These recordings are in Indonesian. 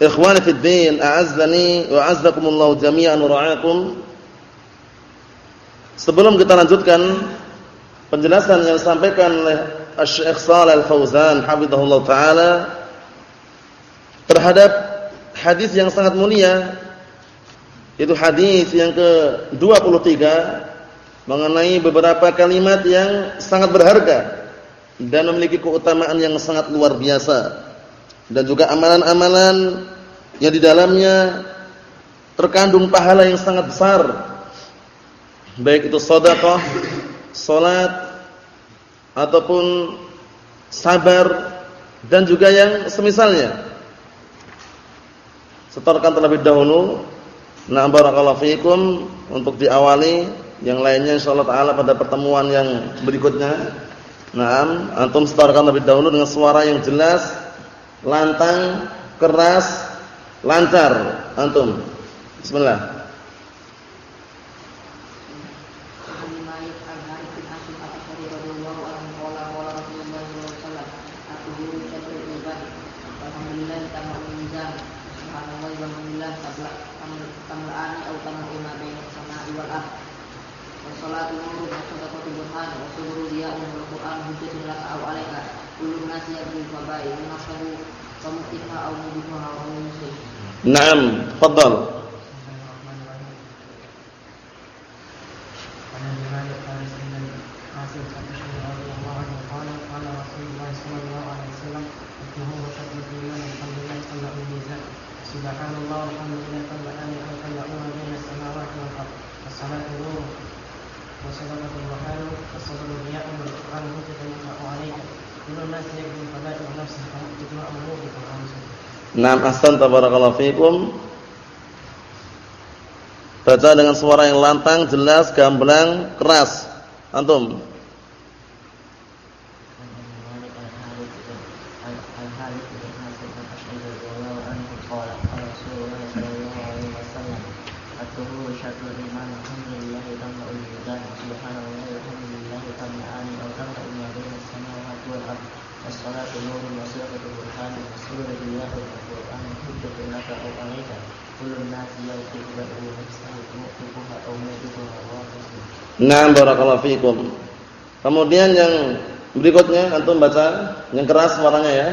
Ikhwani fid din, a'azzani wa a'azzakumullah jami'an ra'akum. Sebelum kita lanjutkan penjelasan yang disampaikan oleh Syekh Shalal Al-Fauzan hafizahullah taala terhadap hadis yang sangat mulia itu hadis yang ke-23 mengenai beberapa kalimat yang sangat berharga dan memiliki keutamaan yang sangat luar biasa dan juga amalan-amalan yang di dalamnya terkandung pahala yang sangat besar. Baik itu sedekah, salat ataupun sabar dan juga yang semisalnya. Setorkan terlebih dahulu. Nah barakallahu fikum untuk diawali yang lainnya insyaallah taala pada pertemuan yang berikutnya. Nah antum setorkan terlebih dahulu dengan suara yang jelas lantang, keras, lancar. Antum. Bismillah. Tafadhal. Naam ahsan tabarakallahu fikum. Baca dengan suara yang lantang, jelas, gamblang, keras. Antum. Naam barakallahu fikum. Kemudian yang berikutnya antum baca yang keras suaranya ya.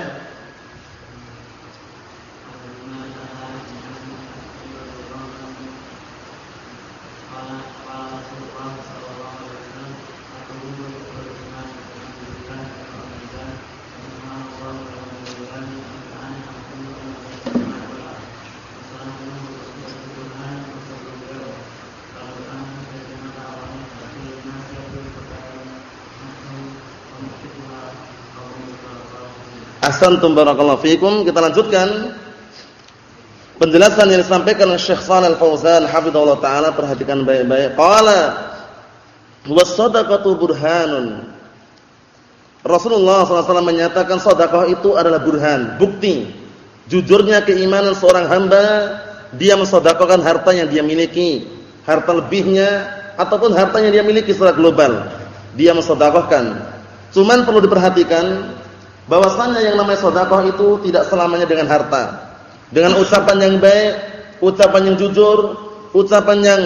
Ahsantum barakallahu fikum. Kita lanjutkan penjelasan yang disampaikan oleh Syekh Shalal Al-Fauzan hafizallahu taala perhatikan baik-baik. Qala was-sadaqatu burhanun. Rasulullah SAW menyatakan sedekah itu adalah burhan, bukti jujurnya keimanan seorang hamba dia mensedekahkan harta yang dia miliki, harta lebihnya ataupun harta yang dia miliki secara global. Dia mensedekahkan. Cuman perlu diperhatikan bahwasanya yang namanya sedekah itu tidak selamanya dengan harta. Dengan ucapan yang baik, ucapan yang jujur, ucapan yang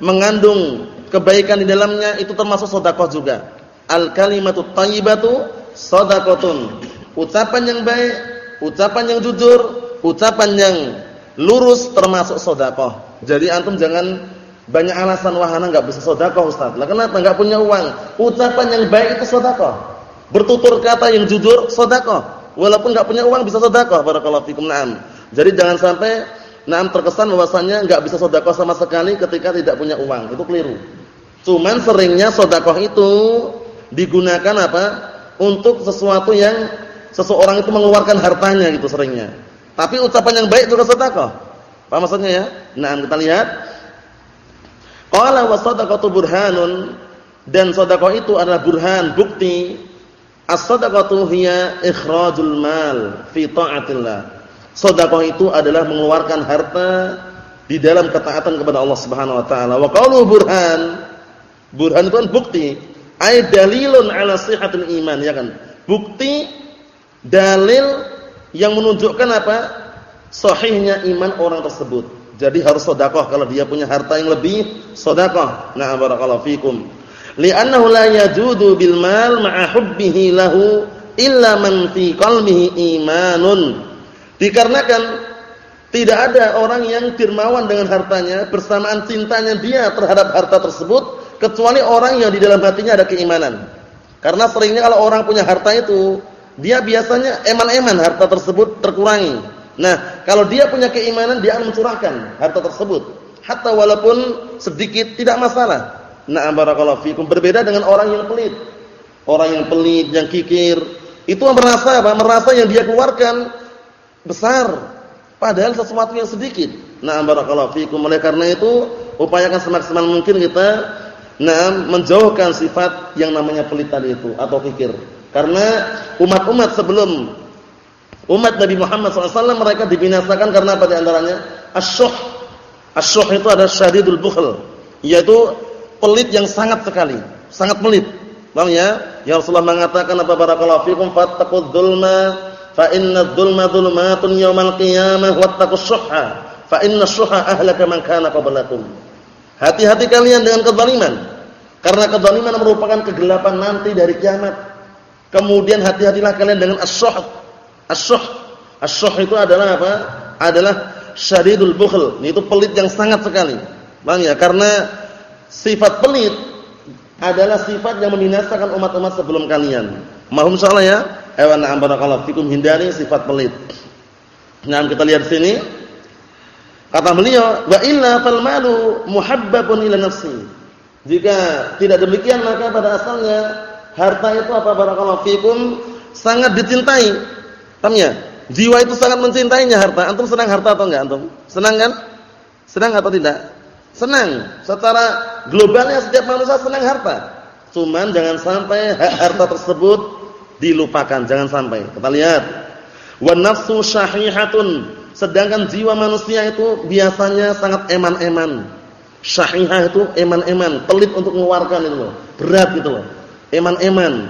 mengandung kebaikan di dalamnya itu termasuk sedekah juga. Al kalimatu thayyibatu shadaqatun. Ucapan yang baik, ucapan yang jujur, ucapan yang lurus termasuk sedekah. Jadi antum jangan banyak alasan wahana enggak bisa sedekah Ustaz. Lah kenapa enggak punya uang? Ucapan yang baik itu sedekah. Bertutur kata yang jujur sedekah. Walaupun enggak punya uang bisa sedekah. Barakallahu fikum. Naam. Jadi jangan sampai naam terkesan bahwasanya enggak bisa sedekah sama sekali ketika tidak punya uang. Itu keliru. Cuman seringnya sedekah itu digunakan apa? Untuk sesuatu yang seseorang itu mengeluarkan hartanya gitu seringnya. Tapi ucapan yang baik juga sedekah. Apa maksudnya ya? Nah, kita lihat. Qala wa sadaqatu burhanun dan sedekah itu adalah burhan, bukti. As-sadaqatu hiya ikhrajul mal fi ta'atillah. Sedekah itu adalah mengeluarkan harta di dalam ketaatan kepada Allah Subhanahu wa taala. Wa qaulu burhan, burhan itu kan bukti, ay dalilun ala sihhatil iman ya kan. Bukti dalil yang menunjukkan apa? Sahihnya iman orang tersebut. Jadi harus sedekah kalau dia punya harta yang lebih, sedekah. Nah, barakallahu fikum. Li'annahu la yajudu bil mal ma'a hubbihi lahu illa man fi qalbihi imanun. Dikarenakan tidak ada orang yang dermawan dengan hartanya bersamaan cintanya dia terhadap harta tersebut kecuali orang yang di dalam hatinya ada keimanan. Karena seringnya kalau orang punya harta itu, dia biasanya eman-eman harta tersebut terkurangi. Nah, kalau dia punya keimanan, dia akan mencurahkan harta tersebut. Hatta walaupun sedikit tidak masalah. Nah, barakallahu fikum. Berbeda dengan orang yang pelit. Orang yang pelit, yang kikir, itu merasa apa? Merasa yang dia keluarkan besar, padahal sesuatu yang sedikit. Nah, barakallahu fikum. Oleh karena itu, upayakan semaksimal mungkin kita nah menjauhkan sifat yang namanya pelit tadi itu atau kikir. Karena umat-umat sebelum umat Nabi Muhammad SAW mereka dibinasakan karena apa di antaranya? Asyuh. Asyuh itu ada syadidul bukhl, yaitu pelit yang sangat sekali, sangat pelit. Paham ya? Ya Rasulullah mengatakan apa barakallahu fikum fattaqudz dzulma fa inna dzulma dzulumatun yaumal qiyamah wattaqus syuhha fa inna syuhha ahlaka man kana qablakum. Hati-hati kalian dengan kezaliman. Karena kezaliman merupakan kegelapan nanti dari kiamat. Kemudian hati-hatilah kalian dengan asyuh. Asyuh. Asyuh itu adalah apa? Adalah syadidul bukhl. Itu pelit yang sangat sekali. Bang ya? Karena sifat pelit adalah sifat yang membinasakan umat-umat sebelum kalian. Mahum salah ya? Ewan na'am barakallahu fikum hindari sifat pelit. Nah, kita lihat sini. Kata beliau, "Wa illa fal malu muhabbabun ila nafsi." Jika tidak demikian maka pada asalnya harta itu apa barakallahu fikum sangat dicintai. Paham ya? Jiwa itu sangat mencintainya harta. Antum senang harta atau enggak antum? Senang kan? Senang atau tidak? Senang. Secara globalnya setiap manusia senang harta. Cuman jangan sampai harta tersebut dilupakan, jangan sampai. Kita lihat. Wa nafsu syahihatun Sedangkan jiwa manusia itu biasanya sangat eman-eman. Syahihah itu eman-eman, pelit untuk mengeluarkan itu loh. Berat gitu loh. Eman-eman.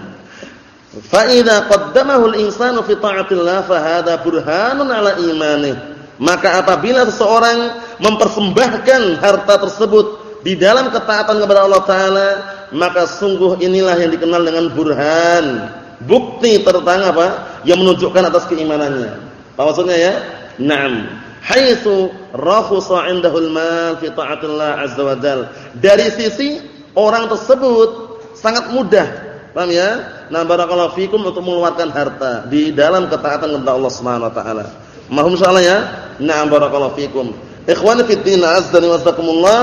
Fa idza qaddamahu al-insanu fi ta'atillah fa hadha burhanun 'ala imanih. Maka apabila seseorang mempersembahkan harta tersebut di dalam ketaatan kepada Allah taala, maka sungguh inilah yang dikenal dengan burhan. Bukti tertang apa? Yang menunjukkan atas keimanannya. Apa maksudnya ya? Naam. Haitsu rakhusa 'indahu al-mal fi ta'atillah azza wa jal. Dari sisi orang tersebut sangat mudah. Paham ya? Nah, barakallahu fikum untuk mengeluarkan harta di dalam ketaatan kepada Allah Subhanahu wa taala. Mahum insyaallah ya? Na'am barakallahu fikum. Ikhwani fi din azza wa jazakumullah.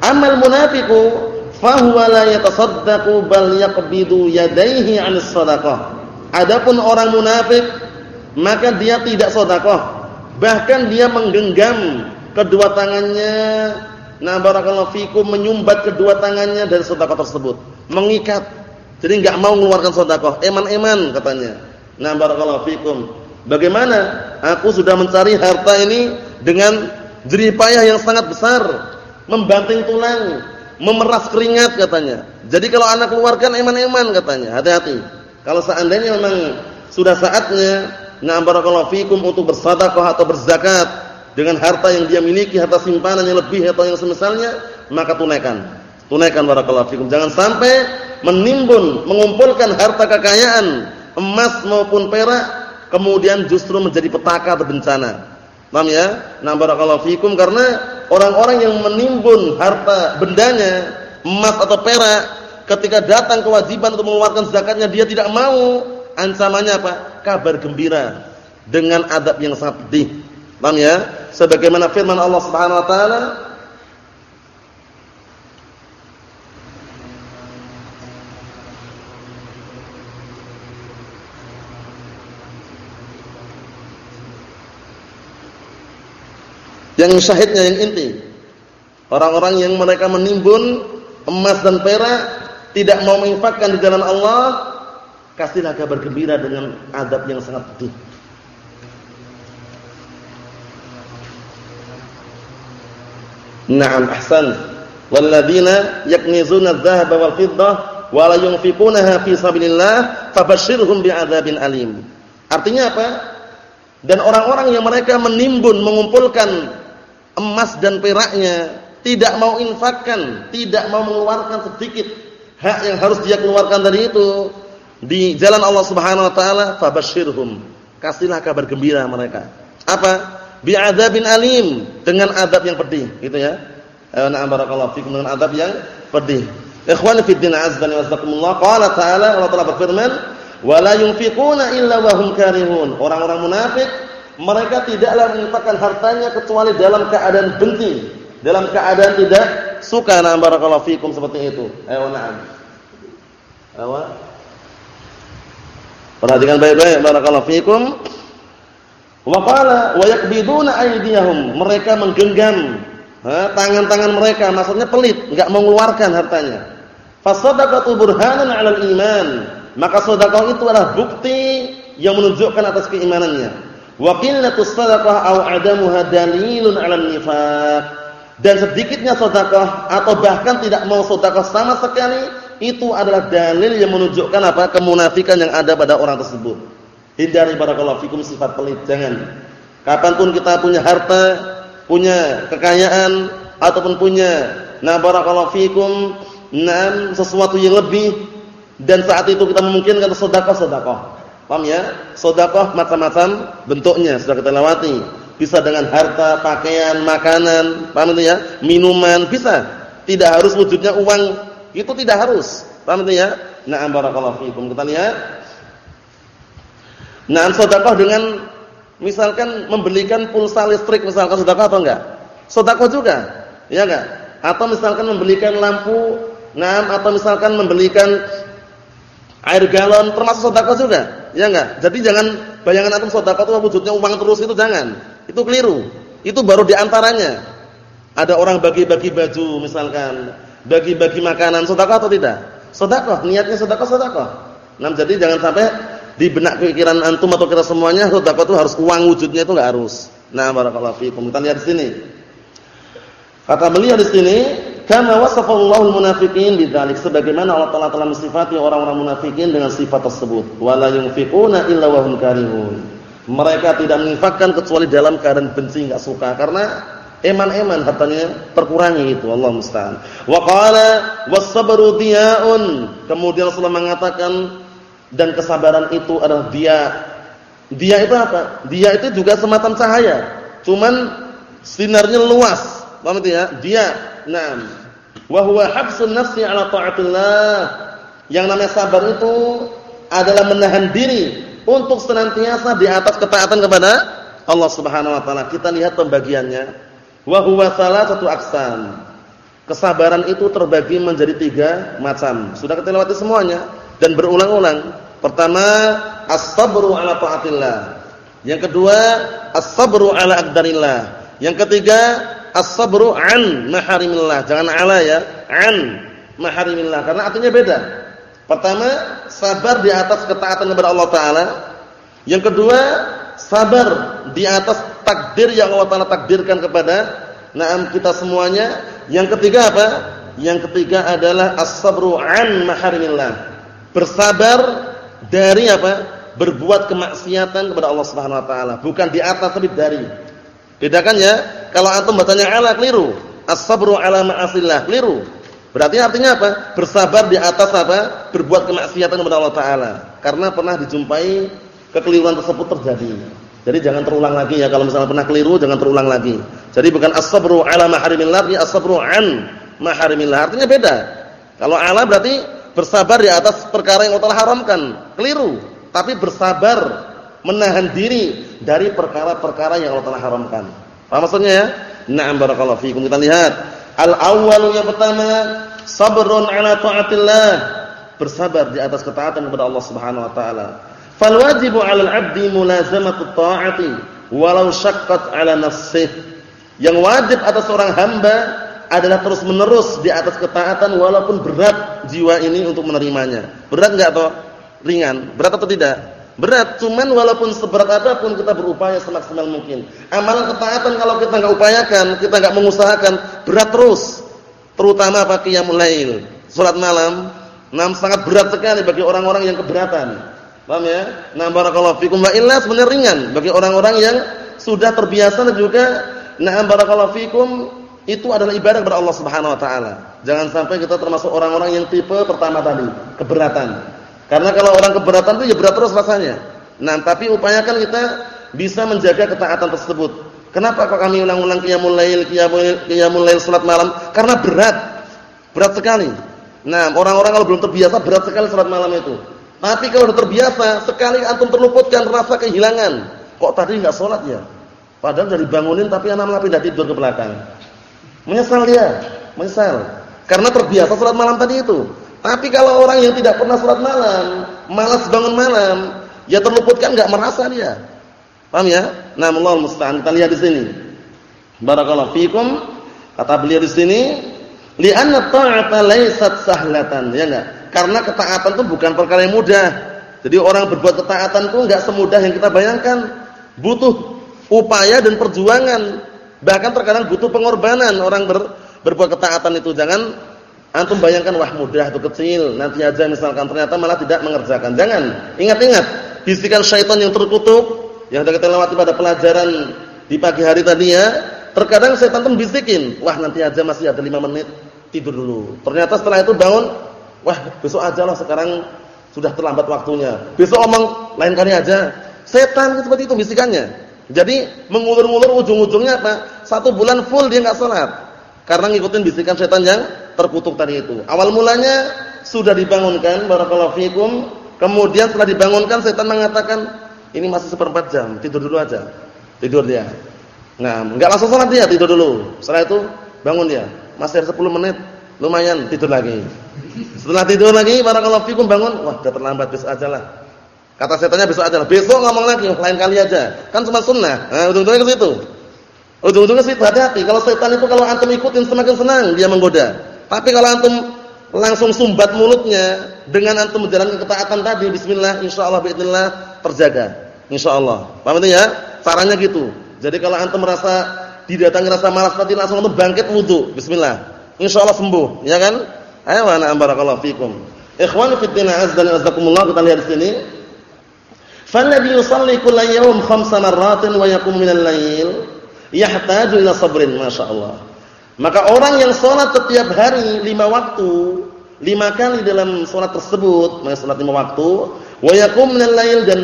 Amal munafiqu fahuwa la yatasaddaqu bal yaqbidu yadayhi 'anis shadaqah. Adapun orang munafik maka dia tidak sedekah Bahkan dia menggenggam kedua tangannya. Nah, barakallahu fikum menyumbat kedua tangannya dari sedekah tersebut, mengikat. Jadi enggak mau mengeluarkan sedekah, eman-eman katanya. Nah, barakallahu fikum. Bagaimana? Aku sudah mencari harta ini dengan jerih payah yang sangat besar, membanting tulang, memeras keringat katanya. Jadi kalau anak keluarkan eman-eman katanya, hati-hati. Kalau seandainya memang sudah saatnya Nah barakallahu fikum untuk bersedekah atau berzakat dengan harta yang dia miliki, harta simpanan yang lebih atau yang semisalnya, maka tunaikan. Tunaikan barakallahu fikum. Jangan sampai menimbun, mengumpulkan harta kekayaan, emas maupun perak, kemudian justru menjadi petaka atau bencana. Paham ya? Nah barakallahu fikum karena orang-orang yang menimbun harta bendanya, emas atau perak, ketika datang kewajiban untuk mengeluarkan zakatnya dia tidak mau, ancamannya apa? Kabar gembira dengan adab yang sangat pedih. Paham ya? Sebagaimana firman Allah Subhanahu wa taala Yang syahidnya yang inti. Orang-orang yang mereka menimbun emas dan perak tidak mau menginfakkan di jalan Allah, kasihlah kabar gembira dengan adab yang sangat pedih. Naam ahsan. Walladzina yaknizuna adh-dhahaba wal fiddah wa la fi sabilillah fabashshirhum bi'adzabin alim. Artinya apa? Dan orang-orang yang mereka menimbun, mengumpulkan emas dan peraknya, tidak mau infakkan, tidak mau mengeluarkan sedikit hak yang harus dia keluarkan dari itu di jalan Allah Subhanahu wa taala, fabashshirhum. Kasihlah kabar gembira mereka. Apa? Bi'adzabin alim, dengan adab yang pedih, gitu ya. Na'am barakallahu fikum dengan adab yang pedih. Ikhwani fi din azbani wasakumullah. Qala ta'ala Allah Ta'ala berfirman, "Wala yunfiquna illa wa hum karihun." Orang-orang munafik mereka tidaklah menginfakkan hartanya kecuali dalam keadaan benci, dalam keadaan tidak suka. Na barakallahu fikum seperti itu. Ayo na'am. Ayo. Perhatikan baik-baik barakallahu fikum. Wa qala wa yakbiduna aydiyahum. Mereka menggenggam tangan-tangan mereka, maksudnya pelit, enggak mengeluarkan hartanya. Fasadaqatu burhanan 'alal iman. Maka sedekah itu adalah bukti yang menunjukkan atas keimanannya. Wa qillatus aw 'adamuha dalilun. Dan sedikitnya sedekah atau bahkan tidak mau sedekah sama sekali itu adalah dalil yang menunjukkan apa? kemunafikan yang ada pada orang tersebut. Hindari barakallahu fikum sifat pelit, jangan. Kapan pun kita punya harta, punya kekayaan ataupun punya na barakallahu fikum Nah, sesuatu yang lebih dan saat itu kita memungkinkan sedekah-sedekah. Paham ya? Sedekah macam-macam bentuknya sudah kita lewati. Bisa dengan harta, pakaian, makanan, paham itu ya? Minuman bisa. Tidak harus wujudnya uang, itu tidak harus. Paham itu ya? Na'am barakallahu fikum. Kita lihat. Nah, sedekah dengan misalkan membelikan pulsa listrik misalkan sedekah atau enggak? Sedekah juga. Ya enggak? Atau misalkan membelikan lampu Nah, atau misalkan membelikan air galon termasuk sedekah juga. Ya enggak? Jadi jangan bayangan antum sedekah itu wujudnya uang terus itu jangan. Itu keliru. Itu baru di antaranya. Ada orang bagi-bagi baju misalkan, bagi-bagi makanan sedekah atau tidak? Sedekah, niatnya sedekah sedekah. Nah, jadi jangan sampai di benak pikiran antum atau kita semuanya sedekah itu harus uang wujudnya itu enggak harus. Nah, barakallahu fiikum. Kita lihat di sini. Kata beliau di sini, Kama wasafallahu al-munafiqin bidzalik sebagaimana Allah Taala telah mensifati orang-orang munafikin dengan sifat tersebut. Wala yunfiquna illa wa hum karihun. Mereka tidak menginfakkan kecuali dalam keadaan benci enggak suka karena eman-eman hartanya terkurangi itu Allah musta'an. Wa qala was-sabru. Kemudian Rasulullah mengatakan dan kesabaran itu adalah dia. Dia itu apa? Dia itu juga semacam cahaya. Cuman sinarnya luas. Paham itu ya? Dia. Naam wa huwa habsun nafsi ala taatillah. Yang namanya sabar itu adalah menahan diri untuk senantiasa di atas ketaatan kepada Allah Subhanahu wa taala. Kita lihat pembagiannya. Wa huwa satu aksan. Kesabaran itu terbagi menjadi tiga macam. Sudah kita lewati semuanya dan berulang-ulang. Pertama, as-sabru ala taatillah. Yang kedua, as-sabru ala aqdarillah. Yang ketiga, as-sabru an maharimillah. Jangan ala ya, an maharimillah karena artinya beda. Pertama, sabar di atas ketaatan kepada Allah taala. Yang kedua, sabar di atas takdir yang Allah taala takdirkan kepada naam kita semuanya. Yang ketiga apa? Yang ketiga adalah as-sabru an maharimillah. Bersabar dari apa? Berbuat kemaksiatan kepada Allah Subhanahu wa taala, bukan di atas tapi dari. Bedakan ya, kalau antum bacanya ala keliru. As-sabru ala ma'asillah keliru. Berarti artinya apa? Bersabar di atas apa? Berbuat kemaksiatan kepada Allah taala. Karena pernah dijumpai kekeliruan tersebut terjadi. Jadi jangan terulang lagi ya kalau misalnya pernah keliru jangan terulang lagi. Jadi bukan as-sabru ala maharimillah, ya as-sabru an maharimillah. Artinya beda. Kalau ala berarti bersabar di atas perkara yang Allah haramkan. Keliru. Tapi bersabar menahan diri dari perkara-perkara yang Allah telah haramkan. Paham maksudnya ya? Na'am barakallahu fikum. Kita lihat. Al-awwal yang pertama, sabrun ala taatillah. Bersabar di atas ketaatan kepada Allah Subhanahu wa taala. Fal wajibu 'alal 'abdi mulazamatu ta'ati walau syaqqat 'ala nafsihi. Yang wajib atas seorang hamba adalah terus-menerus di atas ketaatan walaupun berat jiwa ini untuk menerimanya. Berat enggak atau ringan? Berat atau tidak? Berat, cuman walaupun seberat apa pun kita berupaya semaksimal mungkin. Amalan ketaatan kalau kita enggak upayakan, kita enggak mengusahakan, berat terus. Terutama apa qiyamul lail, salat malam, nam sangat berat sekali bagi orang-orang yang keberatan. Paham ya? Nah, barakallahu fikum wa ringan bagi orang-orang yang sudah terbiasa dan juga na'am barakallahu fikum itu adalah ibadah kepada Allah Subhanahu wa taala. Jangan sampai kita termasuk orang-orang yang tipe pertama tadi, keberatan. Karena kalau orang keberatan itu ya berat terus rasanya. Nah, tapi upayakan kita bisa menjaga ketaatan tersebut. Kenapa kok kami ulang-ulang qiyamul lail, qiyamul lail salat malam? Karena berat. Berat sekali. Nah, orang-orang kalau belum terbiasa berat sekali salat malam itu. Tapi kalau sudah terbiasa, sekali antum terluputkan rasa kehilangan. Kok tadi enggak salat ya? Padahal dari bangunin tapi anak malah pindah tidur ke belakang. Menyesal dia, menyesal. Karena terbiasa salat malam tadi itu. Tapi kalau orang yang tidak pernah salat malam, malas bangun malam, ya terluputkan enggak merasa dia. Paham ya? Allah musta'an. Kita lihat di sini. Barakallahu fikum. Kata beliau di sini, li'anna ta'ata laysat sahlatan, ya enggak? Karena ketaatan itu bukan perkara yang mudah. Jadi orang berbuat ketaatan itu enggak semudah yang kita bayangkan. Butuh upaya dan perjuangan. Bahkan terkadang butuh pengorbanan orang ber, berbuat ketaatan itu. Jangan antum bayangkan wah mudah itu kecil, nanti aja misalkan ternyata malah tidak mengerjakan. Jangan. Ingat-ingat bisikan syaitan yang terkutuk yang sudah kita lewati pada pelajaran di pagi hari tadi ya. Terkadang syaitan tuh bisikin, wah nanti aja masih ada 5 menit, tidur dulu. Ternyata setelah itu bangun, wah besok aja lah sekarang sudah terlambat waktunya. Besok omong lain kali aja. Setan seperti itu bisikannya. Jadi mengulur-ulur ujung-ujungnya apa? Satu bulan full dia nggak sholat. Karena ngikutin bisikan setan yang terkutuk tadi itu. Awal mulanya sudah dibangunkan, barakallahu fikum. Kemudian setelah dibangunkan setan mengatakan, ini masih seperempat jam, tidur dulu aja. Tidur dia. Nah, nggak langsung sholat dia, tidur dulu. Setelah itu bangun dia. Masih ada 10 menit, lumayan tidur lagi. Setelah tidur lagi, barakallahu fikum bangun, wah udah terlambat besok aja lah. Kata setannya besok aja lah. Besok ngomong lagi, lain kali aja. Kan cuma sunnah. Nah, ujung-ujungnya ke situ. Ujung-ujungnya situ hati-hati. Kalau setan itu kalau antum ikutin semakin senang dia menggoda. Tapi kalau antum langsung sumbat mulutnya dengan antum menjalankan ketaatan tadi, bismillah, insyaallah باذنillah terjaga. Insyaallah. Paham itu ya? Caranya gitu. Jadi kalau antum merasa didatangi rasa malas tadi langsung antum bangkit wudu, bismillah. Insyaallah sembuh, ya kan? Ayo ana barakallahu fikum. Ikhwani fi din azza wa jazakumullah kita lihat di sini. Falladhi yusalli kulla yawm khamsa marratin wa yaqumu minal lail yahtaju ila sabrin, masyaallah. Maka orang yang salat setiap hari lima waktu, lima kali dalam salat tersebut, maka salat lima waktu, wa lail dan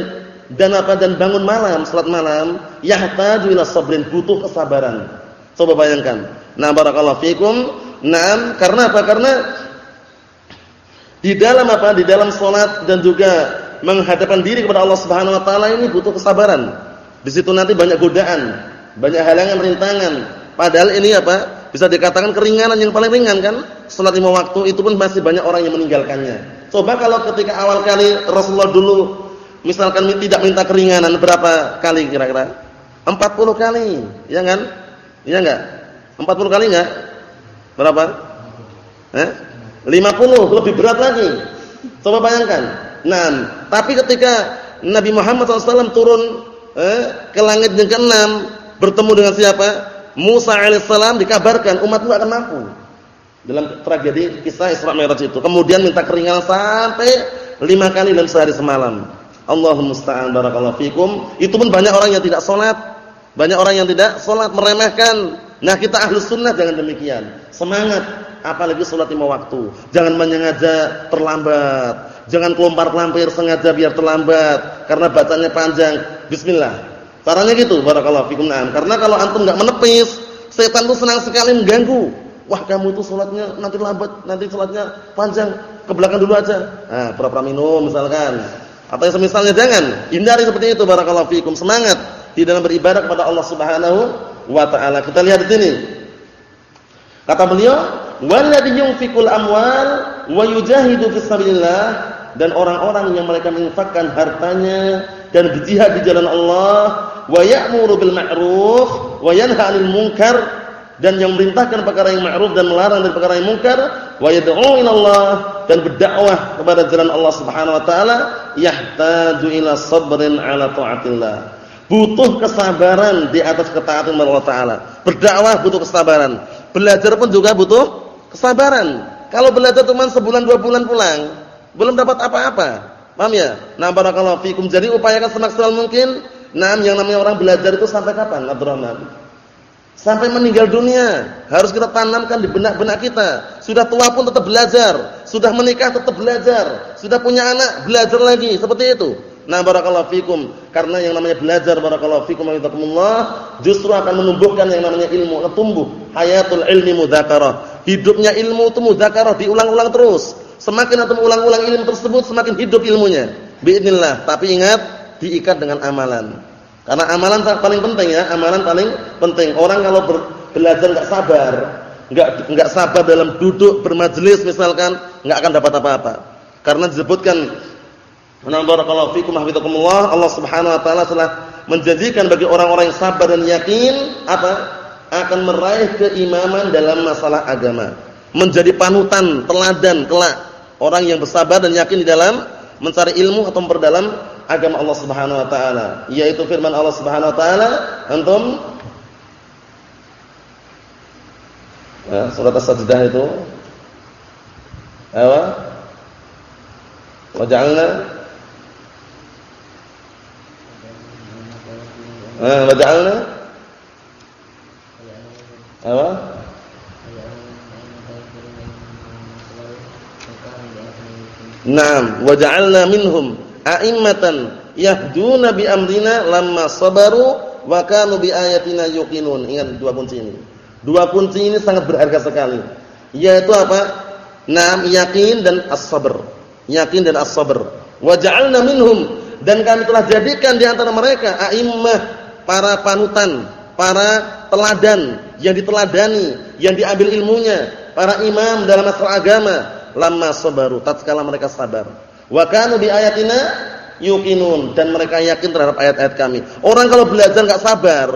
dan apa dan bangun malam, salat malam, yahtaju ila sabrin, butuh kesabaran. Coba bayangkan. Nah, barakallahu fikum. Naam, karena apa? Karena di dalam apa? Di dalam salat dan juga menghadapkan diri kepada Allah Subhanahu wa taala ini butuh kesabaran. Di situ nanti banyak godaan, banyak halangan, rintangan. Padahal ini apa? Bisa dikatakan keringanan yang paling ringan kan? Salat lima waktu itu pun masih banyak orang yang meninggalkannya. Coba kalau ketika awal kali Rasulullah dulu misalkan tidak minta keringanan berapa kali kira-kira? 40 kali, ya kan? Iya enggak? 40 kali enggak? Berapa? Eh? 50, lebih berat lagi. Coba bayangkan. Nah, tapi ketika Nabi Muhammad SAW turun eh, ke langit yang keenam bertemu dengan siapa? Musa alaihissalam dikabarkan umatmu akan mampu dalam tragedi kisah Isra Mi'raj itu. Kemudian minta keringanan sampai lima kali dalam sehari semalam. Allahumma musta'an barakallahu fikum. Itu pun banyak orang yang tidak sholat. Banyak orang yang tidak sholat meremehkan. Nah kita ahlus sunnah jangan demikian. Semangat. Apalagi sholat lima waktu. Jangan menyengaja terlambat. Jangan kelompar-kelompir sengaja biar terlambat karena bacanya panjang. Bismillah. Caranya gitu, barakallahu fikum. Nah, karena kalau antum enggak menepis, setan itu senang sekali mengganggu. Wah, kamu itu salatnya nanti lambat, nanti salatnya panjang, ke belakang dulu aja. Nah, pura-pura minum misalkan. Atau semisalnya jangan. Hindari seperti itu, barakallahu fikum. Semangat di dalam beribadah kepada Allah Subhanahu wa taala. Kita lihat di sini. Kata beliau, "Walladzi yunfikul amwal wa yujahidu fis sabilillah" dan orang-orang yang mereka menginfakkan hartanya dan berjihad di jalan Allah wa ya'muru bil ma'ruf wa yanha 'anil munkar dan yang memerintahkan perkara yang ma'ruf dan melarang dari perkara yang munkar wa yad'u ila Allah dan berdakwah kepada jalan Allah Subhanahu wa taala yahtaju ila sabrin 'ala taatillah. Butuh kesabaran di atas ketaatan Allah taala. Berdakwah butuh kesabaran. Belajar pun juga butuh kesabaran. Kalau belajar cuma sebulan dua bulan pulang belum dapat apa-apa paham ya nah barakallahu fikum jadi upayakan semaksimal mungkin nah yang namanya orang belajar itu sampai kapan Abdurrahman Sampai meninggal dunia harus kita tanamkan di benak-benak kita. Sudah tua pun tetap belajar, sudah menikah tetap belajar, sudah punya anak belajar lagi, seperti itu. Nah, barakallahu fikum. Karena yang namanya belajar barakallahu fikum wa justru akan menumbuhkan yang namanya ilmu, tumbuh. Hayatul ilmi mudzakarah. Hidupnya ilmu itu mudzakarah, diulang-ulang terus. Semakin antum ulang-ulang ilmu tersebut, semakin hidup ilmunya. Biidznillah. Tapi ingat, diikat dengan amalan. Karena amalan paling penting ya, amalan paling penting. Orang kalau ber, belajar enggak sabar, enggak enggak sabar dalam duduk bermajelis misalkan, enggak akan dapat apa-apa. Karena disebutkan barakallahu fikum hafizakumullah, Allah Subhanahu wa taala telah menjanjikan bagi orang-orang yang sabar dan yakin apa? akan meraih keimaman dalam masalah agama. Menjadi panutan, teladan kelak orang yang bersabar dan yakin di dalam mencari ilmu atau memperdalam agama Allah Subhanahu wa taala, yaitu firman Allah Subhanahu wa taala, antum ya, surat As-Sajdah itu apa? Waja'alna Eh, waja'alna apa? Naam, waja'alna minhum a'immatan yahduna bi amrina lamma sabaru wa kanu bi ayatina yuqinun. Ingat dua kunci ini. Dua kunci ini sangat berharga sekali. Yaitu apa? Naam yakin dan as-sabr. Yakin dan as-sabr. Wa ja'alna minhum dan kami telah jadikan di antara mereka a'immah para panutan, para teladan yang diteladani, yang diambil ilmunya, para imam dalam masalah agama, lamma sabaru tatkala mereka sabar Wa kanu bi ayatina yuqinun dan mereka yakin terhadap ayat-ayat kami. Orang kalau belajar enggak sabar,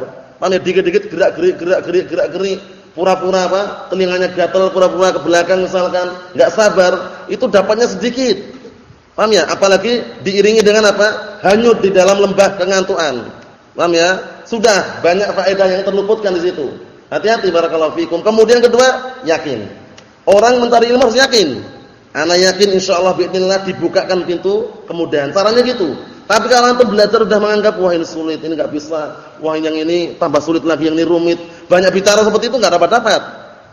pamit dikit-dikit gerak-gerik gerak-gerik gerak-gerik pura-pura apa? Telinganya gatal pura-pura ke belakang misalkan, enggak sabar, itu dapatnya sedikit. Paham ya? Apalagi diiringi dengan apa? Hanyut di dalam lembah kengantuan. Paham ya? Sudah banyak faedah yang terluputkan di situ. Hati-hati barakallahu fikum. Kemudian kedua, yakin. Orang mencari ilmu harus yakin. Ana yakin insyaallah bismillah dibukakan pintu kemudahan. Caranya gitu. Tapi kalau antum belajar sudah menganggap wah ini sulit, ini enggak bisa, wah yang ini tambah sulit lagi, yang ini rumit. Banyak bicara seperti itu enggak dapat dapat.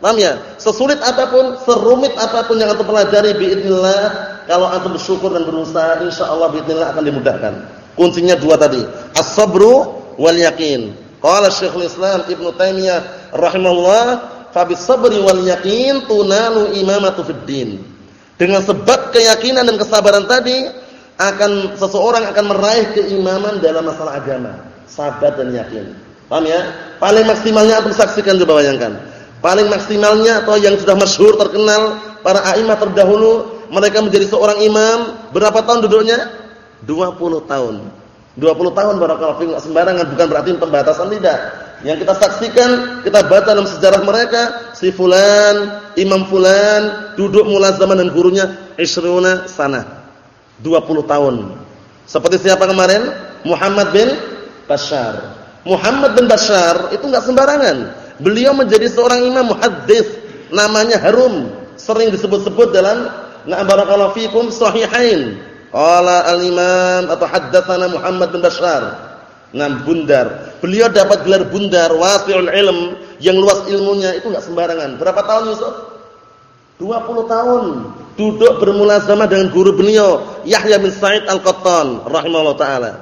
Paham ya? Sesulit apa pun, serumit apa pun yang antum pelajari bismillah, kalau antum bersyukur dan berusaha insyaallah bismillah akan dimudahkan. Kuncinya dua tadi, as-sabru wal yakin. Qala Syekhul Islam Ibnu Taimiyah rahimahullah, fa bis sabri wal yakin tunalu imamatu fid din. Dengan sebab keyakinan dan kesabaran tadi akan seseorang akan meraih keimaman dalam masalah agama, sabar dan yakin. Paham ya? Paling maksimalnya atau saksikan coba bayangkan. Paling maksimalnya atau yang sudah masyhur terkenal para a'imah terdahulu, mereka menjadi seorang imam, berapa tahun duduknya? 20 tahun. 20 tahun barakallahu fiikum sembarangan bukan berarti pembatasan tidak. Yang kita saksikan, kita baca dalam sejarah mereka, si fulan, imam fulan, duduk zaman dan gurunya isruna sana. 20 tahun. Seperti siapa kemarin? Muhammad bin Bashar. Muhammad bin Bashar itu enggak sembarangan. Beliau menjadi seorang imam muhaddis, namanya harum, sering disebut-sebut dalam na barakallahu fikum sahihain. Qala al-imam atau haddatsana Muhammad bin Bashar Nah, bundar. Beliau dapat gelar bundar, wasi'ul ilm, yang luas ilmunya itu enggak sembarangan. Berapa tahun Yusuf? 20 tahun. Duduk bermulazamah dengan guru beliau, Yahya bin Sa'id Al-Qattan rahimahullah taala.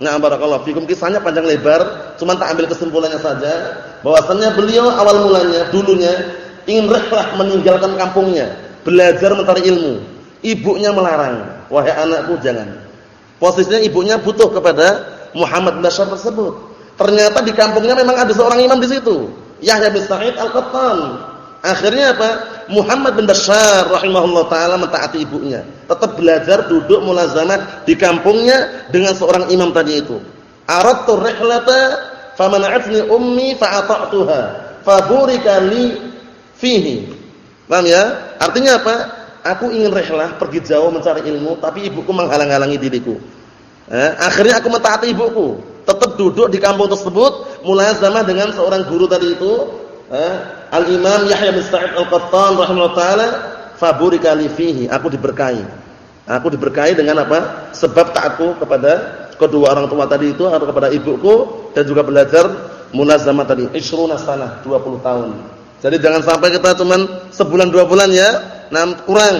Nah, barakallahu fikum kisahnya panjang lebar, cuma tak ambil kesimpulannya saja bahwasannya beliau awal mulanya dulunya ingin rehlah meninggalkan kampungnya, belajar mencari ilmu. Ibunya melarang, "Wahai anakku, jangan." Posisinya ibunya butuh kepada Muhammad Bashar tersebut. Ternyata di kampungnya memang ada seorang imam di situ, Yahya bin Sa'id Al-Qattan. Akhirnya apa? Muhammad bin Bashar rahimahullah taala mentaati ibunya. Tetap belajar duduk mulazamah di kampungnya dengan seorang imam tadi itu. Aradtu rihlata famana'atni ummi fa'ata'tuha faburika li fihi. Paham ya? Artinya apa? Aku ingin rehlah pergi jauh mencari ilmu, tapi ibuku menghalang-halangi diriku. Eh, akhirnya aku mentaati ibuku. Tetap duduk di kampung tersebut, mulai zaman dengan seorang guru tadi itu, eh, Al-Imam Yahya bin Sa'id Al-Qattan rahimahullah taala, faburika li. Aku diberkahi. Aku diberkahi dengan apa? Sebab taatku kepada kedua orang tua tadi itu atau kepada ibuku dan juga belajar munazamah tadi. Ishruna sana, 20 tahun. Jadi jangan sampai kita cuman sebulan dua bulan ya, nah kurang.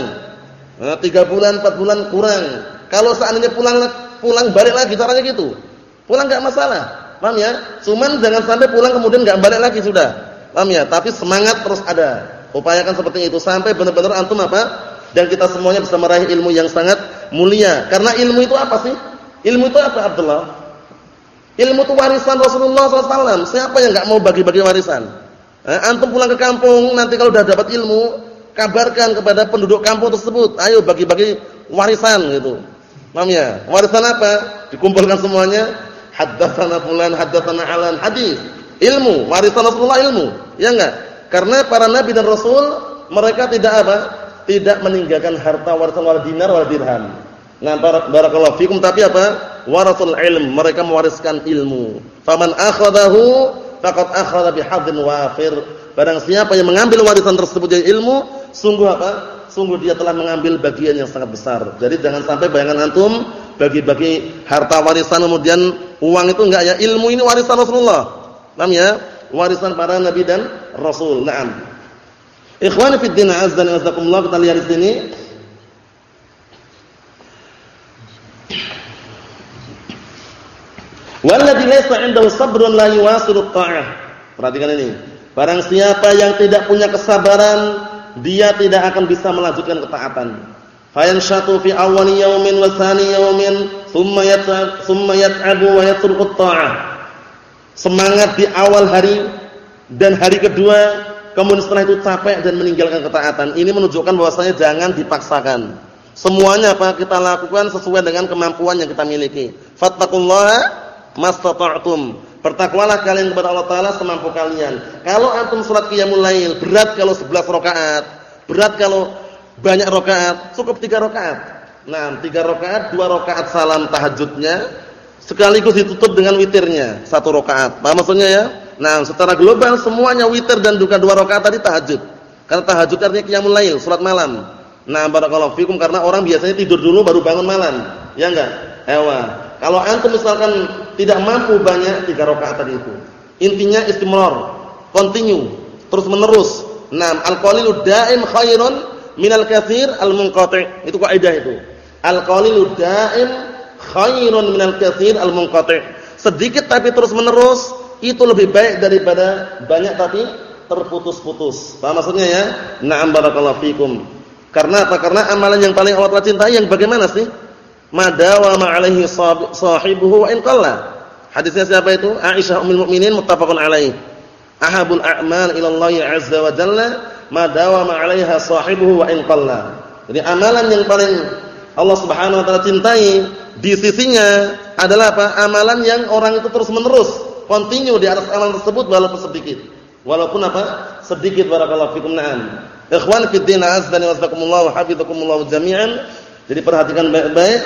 Nah, tiga bulan, empat bulan kurang. Kalau seandainya pulang pulang balik lagi caranya gitu. Pulang nggak masalah. Paham ya? Cuman jangan sampai pulang kemudian nggak balik lagi sudah. Paham ya? Tapi semangat terus ada. Upayakan seperti itu sampai benar-benar antum apa? Dan kita semuanya bisa meraih ilmu yang sangat mulia. Karena ilmu itu apa sih? Ilmu itu apa Abdullah? Ilmu itu warisan Rasulullah SAW. Siapa yang nggak mau bagi-bagi warisan? Eh, antum pulang ke kampung, nanti kalau sudah dapat ilmu, kabarkan kepada penduduk kampung tersebut. Ayo bagi-bagi warisan gitu. Paham ya? Warisan apa? Dikumpulkan semuanya. Haddatsana fulan, haddatsana alan, hadis. Ilmu, warisan Rasulullah ilmu. Ya enggak? Karena para nabi dan rasul mereka tidak apa? Tidak meninggalkan harta warisan wal dinar wal dirham. Nah, barakallahu fikum tapi apa? Warasul ilm, mereka mewariskan ilmu. Faman akhadahu faqad akhadha bihadzin wafir. Barang siapa yang mengambil warisan tersebut dari ilmu, sungguh apa? Sungguh dia telah mengambil bagian yang sangat besar. Jadi jangan sampai bayangan antum bagi-bagi harta warisan kemudian uang itu enggak ya. Ilmu ini warisan Rasulullah. Paham ya? Warisan para nabi dan rasul. Naam. Ikhwani fid din azza wa jalla kita lihat di sini. Walladzi laysa 'indahu sabrun la yuwasilu ta'ah. Perhatikan ini. Barang siapa yang tidak punya kesabaran, dia tidak akan bisa melanjutkan ketaatan. Fayanshatu fi awwali yawmin wa thani yawmin, thumma yat'ab thumma yat'abu wa yatruku ta'ah. Semangat di awal hari dan hari kedua, kemudian setelah itu capek dan meninggalkan ketaatan. Ini menunjukkan bahwasanya jangan dipaksakan. Semuanya apa kita lakukan sesuai dengan kemampuan yang kita miliki. Fattaqullaha mastata'tum. Bertakwalah kalian kepada Allah taala semampu kalian. Kalau antum salat qiyamul lail, berat kalau 11 rakaat, berat kalau banyak rakaat, cukup 3 rakaat. Nah, 3 rakaat, 2 rakaat salam tahajudnya sekaligus ditutup dengan witirnya, satu rakaat. Paham maksudnya ya? Nah, secara global semuanya witir dan juga 2 rakaat tadi tahajud. Karena tahajud artinya qiyamul lail, salat malam. Nah, barakallahu fikum karena orang biasanya tidur dulu baru bangun malam. Ya enggak? Ewa. Kalau antum misalkan tidak mampu banyak tiga rakaat tadi itu. Intinya istimrar, continue, terus menerus. Naam, al-qalilu daim khairun minal katsir al-munqati'. Itu kaidah itu. Al-qalilu daim khairun minal katsir al-munqati'. Sedikit tapi terus menerus itu lebih baik daripada banyak tapi terputus-putus. Paham maksudnya ya? Na'am barakallahu fikum. Karena apa? Karena amalan yang paling Allah cintai yang bagaimana sih? Madawama alaihi sahibuhu wa in qalla. Hadisnya siapa itu? Aisyah ummul mukminin muttafaqun alaih. Ahabul a'mal ila Allah azza wa jalla madawama 'alaiha sahibuhu wa in qalla. Jadi amalan yang paling Allah Subhanahu wa taala cintai di sisinya adalah apa? Amalan yang orang itu terus-menerus continue di atas amalan tersebut walaupun sedikit. Walaupun apa? Sedikit barakallahu fikum. Ikhwan fi din azza wa jazakumullah wa jami'an. Jadi perhatikan baik-baik.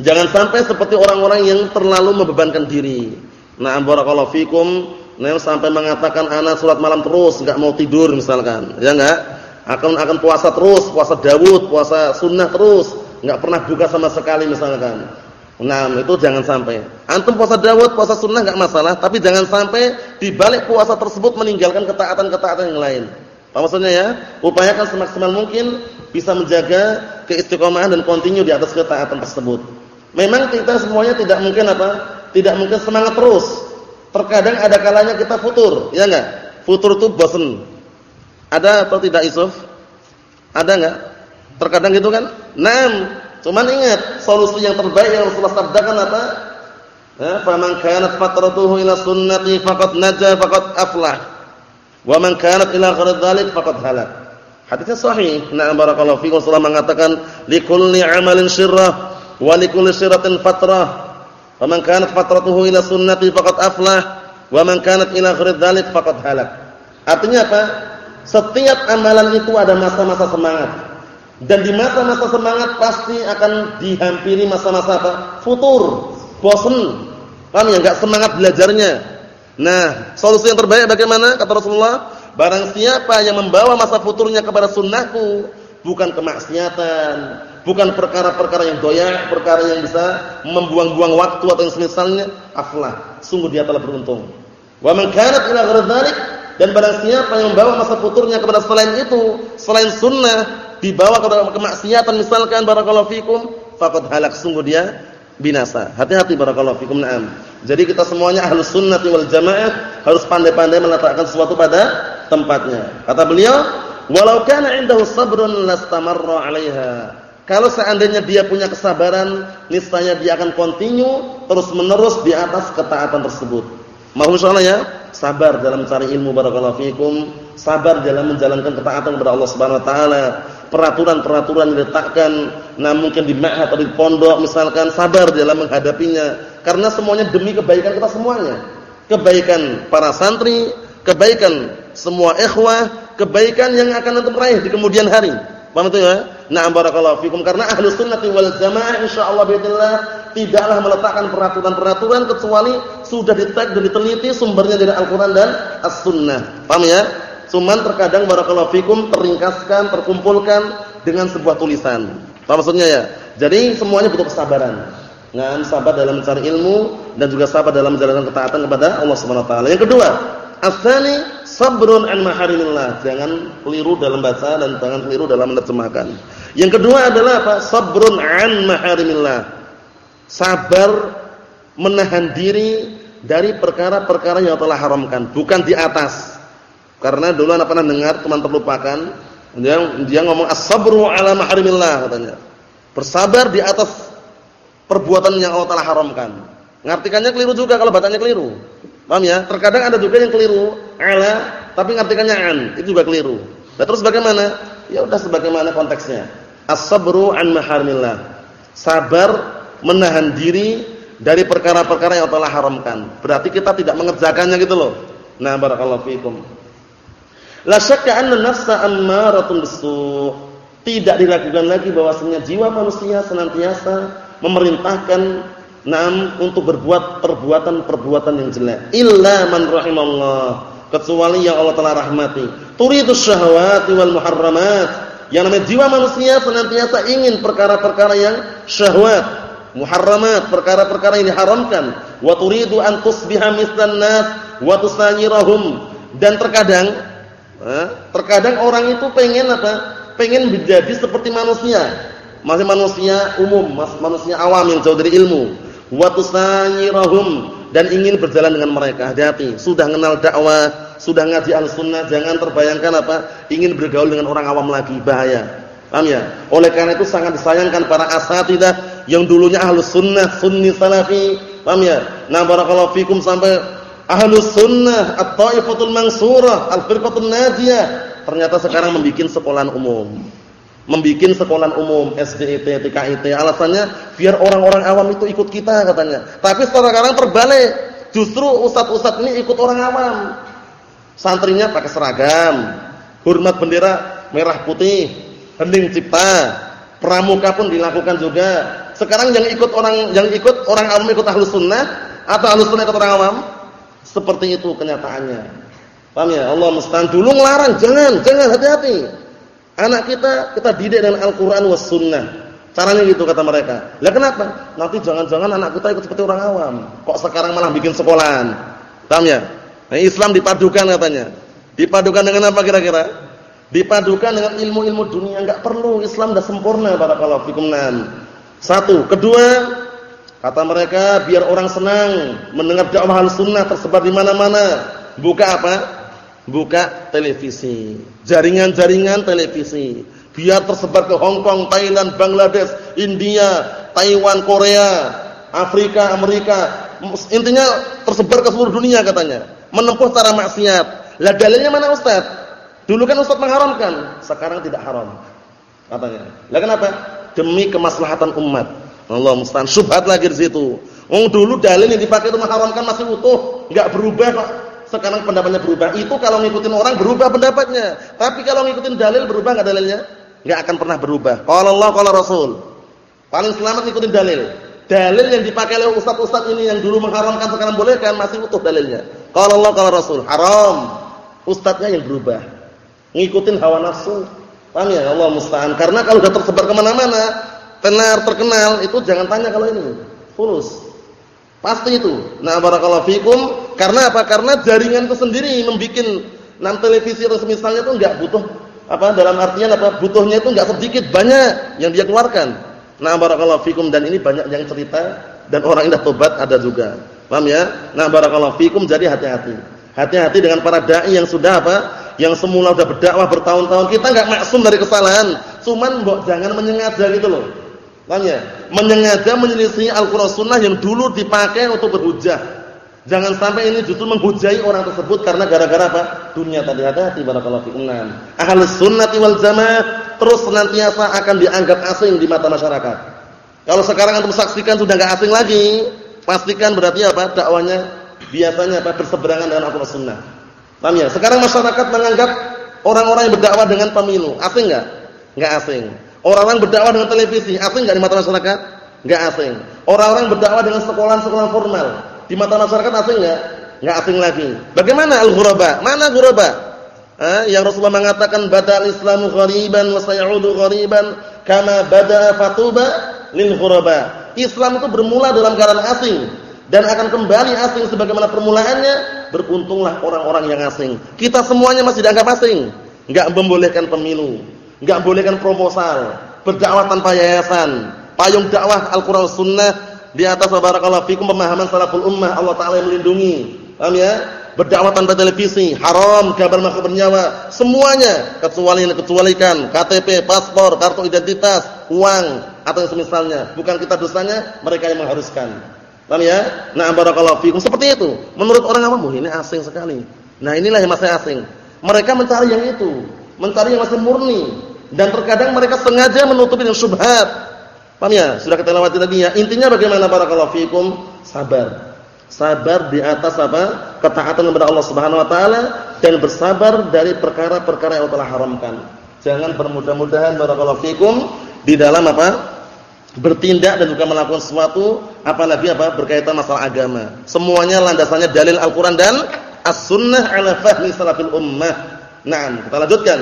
Jangan sampai seperti orang-orang yang terlalu membebankan diri. Nah, barakallahu fikum, nah sampai mengatakan anak salat malam terus, enggak mau tidur misalkan. Ya enggak? Akan akan puasa terus, puasa Dawud, puasa sunnah terus, enggak pernah buka sama sekali misalkan. Nah, itu jangan sampai. Antum puasa Dawud, puasa sunnah enggak masalah, tapi jangan sampai di balik puasa tersebut meninggalkan ketaatan-ketaatan yang lain. Apa maksudnya ya? Upayakan semaksimal mungkin bisa menjaga keistiqomahan dan kontinu di atas ketaatan tersebut. Memang kita semuanya tidak mungkin apa? Tidak mungkin semangat terus. Terkadang ada kalanya kita futur, ya enggak? Futur itu bosan. Ada atau tidak Isuf? Ada enggak? Terkadang gitu kan? Naam. Cuman ingat, solusi yang terbaik yang Rasulullah sabdakan apa? Ya, faman kanat fatratuhu ila sunnati faqad naja faqad aflah. Wa man kanat ila ghairi dzalik faqad halak. Hadisnya sahih. Na'am barakallahu fiikum Rasulullah mengatakan likulli amalin syirrah wa likulli syirratin fatrah. Wa man kanat fatratuhu ila sunnati faqad aflah wa man kanat ila ghairi dzalik faqad halak. Artinya apa? Setiap amalan itu ada masa-masa semangat. Dan di masa-masa semangat pasti akan dihampiri masa-masa apa? Futur, bosan. Paham ya? Enggak semangat belajarnya. Nah, solusi yang terbaik bagaimana? Kata Rasulullah, barang siapa yang membawa masa futurnya kepada sunnahku, bukan kemaksiatan, bukan perkara-perkara yang doyak, perkara yang bisa membuang-buang waktu atau yang semisalnya, aflah. Sungguh dia telah beruntung. Dan barang siapa yang membawa masa futurnya kepada selain itu, selain sunnah, dibawa kepada kemaksiatan misalkan barakallahu fikum, faqad halak sungguh dia binasa. Hati-hati barakallahu fikum. Naam. Jadi kita semuanya ahlus sunnati wal jamaah harus pandai-pandai meletakkan sesuatu pada tempatnya. Kata beliau, "Walau kana 'indahu sabrun lastamarra 'alaiha." Kalau seandainya dia punya kesabaran, niscaya dia akan continue terus-menerus di atas ketaatan tersebut. Mohon insyaallah ya, sabar dalam mencari ilmu barakallahu fikum, sabar dalam menjalankan ketaatan kepada Allah Subhanahu wa taala peraturan-peraturan diletakkan nah mungkin di ma'had atau di pondok misalkan sabar dalam menghadapinya. Karena semuanya demi kebaikan kita semuanya. Kebaikan para santri kebaikan semua ikhwah kebaikan yang akan nanti meraih di kemudian hari. Paham itu ya? Na'am barakallahu fikum. Karena ahli sunnati wal jamaah insyaallah biidznillah tidaklah meletakkan peraturan-peraturan kecuali sudah ditek dan diteliti sumbernya dari Al-Qur'an dan As-Sunnah. Paham ya? Cuman terkadang barakallahu fikum terringkaskan, terkumpulkan dengan sebuah tulisan. Apa maksudnya ya? Jadi semuanya butuh kesabaran. Nah, sabar dalam mencari ilmu dan juga sabar dalam menjalankan ketaatan kepada Allah Subhanahu wa taala. Yang kedua, asani sabrun an maharimillah. Jangan keliru dalam bahasa dan jangan keliru dalam menerjemahkan. Yang kedua adalah apa? Sabrun an maharimillah sabar menahan diri dari perkara-perkara yang telah haramkan, bukan di atas. Karena dulu anak pernah dengar teman terlupakan, dia dia ngomong as-sabru ala mahrimillah katanya. Bersabar di atas perbuatan yang Allah telah haramkan. Ngartikannya keliru juga kalau bacanya keliru. Paham ya? Terkadang ada juga yang keliru ala tapi ngartikannya an, itu juga keliru. Nah, terus bagaimana? Ya udah sebagaimana konteksnya. As-sabru an mahrimillah. Sabar menahan diri dari perkara-perkara yang telah haramkan. Berarti kita tidak mengerjakannya gitu loh. Nah, barakallahu fiikum. La syakka anna nafsa ammaratun bisu. Tidak diragukan lagi bahwasanya jiwa manusia senantiasa memerintahkan nam untuk berbuat perbuatan-perbuatan yang jelek. Illa man rahimallah. Kecuali yang Allah telah rahmati. Turidu syahwati wal muharramat. Yang namanya jiwa manusia senantiasa ingin perkara-perkara yang syahwat, muharramat, perkara-perkara yang diharamkan, wa turidu an tusbiha mislan nas wa tusanyirahum. Dan terkadang terkadang orang itu pengen apa? Pengen menjadi seperti manusia. Masih manusia umum, manusia awam yang jauh dari ilmu. Wa tusanyirahum dan ingin berjalan dengan mereka. Hati-hati, sudah kenal dakwah, sudah ngaji al-sunnah, jangan terbayangkan apa? Ingin bergaul dengan orang awam lagi, bahaya. Paham ya? Oleh karena itu sangat disayangkan para asatidah yang dulunya ahlus sunnah, sunni salafi. Paham ya? Nah, barakallahu fikum sampai ahlus sunnah, at-taifatul mansurah, al-firqatul najiyah. Ternyata sekarang membikin sekolahan umum. Membikin sekolahan umum, SDIT, TKIT. Alasannya biar orang-orang awam itu ikut kita katanya. Tapi sekarang terbalik. Justru ustaz-ustaz ini ikut orang awam. Santrinya pakai seragam, hormat bendera merah putih, hening cipta, pramuka pun dilakukan juga sekarang yang ikut orang yang ikut orang awam ikut ahlus sunnah atau ahlus sunnah ikut orang awam? Seperti itu kenyataannya. Paham ya? Allah musta'an dulu ngelarang, jangan, jangan hati-hati. Anak kita kita didik dengan Al-Qur'an was sunnah. Caranya gitu kata mereka. Lah kenapa? Nanti jangan-jangan anak kita ikut seperti orang awam. Kok sekarang malah bikin sekolahan? Paham ya? Nah, Islam dipadukan katanya. Dipadukan dengan apa kira-kira? Dipadukan dengan ilmu-ilmu dunia enggak perlu. Islam sudah sempurna barakallahu fikum. Satu, kedua, kata mereka biar orang senang mendengar dakwah sunnah tersebar di mana-mana. Buka apa? Buka televisi, jaringan-jaringan televisi. Biar tersebar ke Hong Kong, Thailand, Bangladesh, India, Taiwan, Korea, Afrika, Amerika. Intinya tersebar ke seluruh dunia katanya. Menempuh cara maksiat. Lah dalilnya mana Ustaz? Dulu kan Ustaz mengharamkan, sekarang tidak haram. Katanya. Lah kenapa? demi kemaslahatan umat. Allah musta'an. Syubhat lagi di situ. Wong dulu dalil yang dipakai itu mengharamkan masih utuh, enggak berubah kok. Sekarang pendapatnya berubah. Itu kalau ngikutin orang berubah pendapatnya. Tapi kalau ngikutin dalil berubah enggak dalilnya? Enggak akan pernah berubah. Qala Allah qala Rasul. Paling selamat ngikutin dalil. Dalil yang dipakai oleh ustaz-ustaz ini yang dulu mengharamkan sekarang boleh kan masih utuh dalilnya. Qala Allah qala Rasul. Haram. Ustaznya yang berubah. Ngikutin hawa nafsu. Paham ya? Allah musta'an. Karena kalau sudah tersebar ke mana mana tenar terkenal, itu jangan tanya kalau ini. Fulus. Pasti itu. Nah, barakallahu fikum. Karena apa? Karena jaringan itu sendiri membuat nam televisi atau semisalnya itu enggak butuh apa dalam artian apa butuhnya itu enggak sedikit, banyak yang dia keluarkan. Nah, barakallahu fikum dan ini banyak yang cerita dan orang indah tobat ada juga. Paham ya? Nah, barakallahu fikum jadi hati-hati. Hati-hati dengan para dai yang sudah apa? Yang semula sudah berdakwah bertahun-tahun. Kita enggak maksum dari kesalahan. Cuman mbok jangan menyengaja gitu loh. Paham ya? Menyengaja menyelisih Al-Qur'an Sunnah yang dulu dipakai untuk berhujah. Jangan sampai ini justru menghujai orang tersebut karena gara-gara apa? Dunia tadi hati-hati barakallahu fikum. Ahlus sunnati wal jamaah terus senantiasa akan dianggap asing di mata masyarakat. Kalau sekarang antum saksikan sudah enggak asing lagi, pastikan berarti apa? Dakwanya biasanya apa? Berseberangan dengan Al-Qur'an Sunnah. Paham ya? Sekarang masyarakat menganggap orang-orang yang berdakwah dengan pemilu asing enggak? Enggak asing. Orang-orang berdakwah dengan televisi, asing enggak di mata masyarakat? Enggak asing. Orang-orang berdakwah dengan sekolah-sekolah formal, di mata masyarakat asing enggak? Enggak asing lagi. Bagaimana al-ghuraba? Mana ghuraba? Eh, yang Rasulullah mengatakan badal islamu ghariban wa sayaudu ghariban kama bada fatuba lil ghuraba. Islam itu bermula dalam keadaan asing dan akan kembali asing sebagaimana permulaannya. Berkuntunglah orang-orang yang asing. Kita semuanya masih dianggap asing. Enggak membolehkan pemilu enggak bolehkan proposal, berdakwah tanpa yayasan, payung dakwah Al-Qur'an Sunnah di atas barakallahu fikum pemahaman salaful ummah Allah taala yang melindungi. Paham ya? Berdakwah tanpa televisi, haram, kabar makhluk bernyawa, semuanya kecuali kecualikan, KTP, paspor, kartu identitas, uang atau yang semisalnya. Bukan kita dosanya, mereka yang mengharuskan. Paham ya? Nah, barakallahu fikum seperti itu. Menurut orang awam ini asing sekali. Nah, inilah yang masih asing. Mereka mencari yang itu, mencari yang masih murni, dan terkadang mereka sengaja menutupi dengan syubhat. Paham ya? Sudah kita lewati tadi ya. Intinya bagaimana barakallahu fikum? Sabar. Sabar di atas apa? Ketaatan kepada Allah Subhanahu wa taala dan bersabar dari perkara-perkara yang telah haramkan. Jangan bermudah-mudahan barakallahu fikum di dalam apa? bertindak dan juga melakukan sesuatu apalagi apa berkaitan masalah agama. Semuanya landasannya dalil Al-Qur'an dan As-Sunnah ala fahmi salafil ummah. Nah, kita lanjutkan.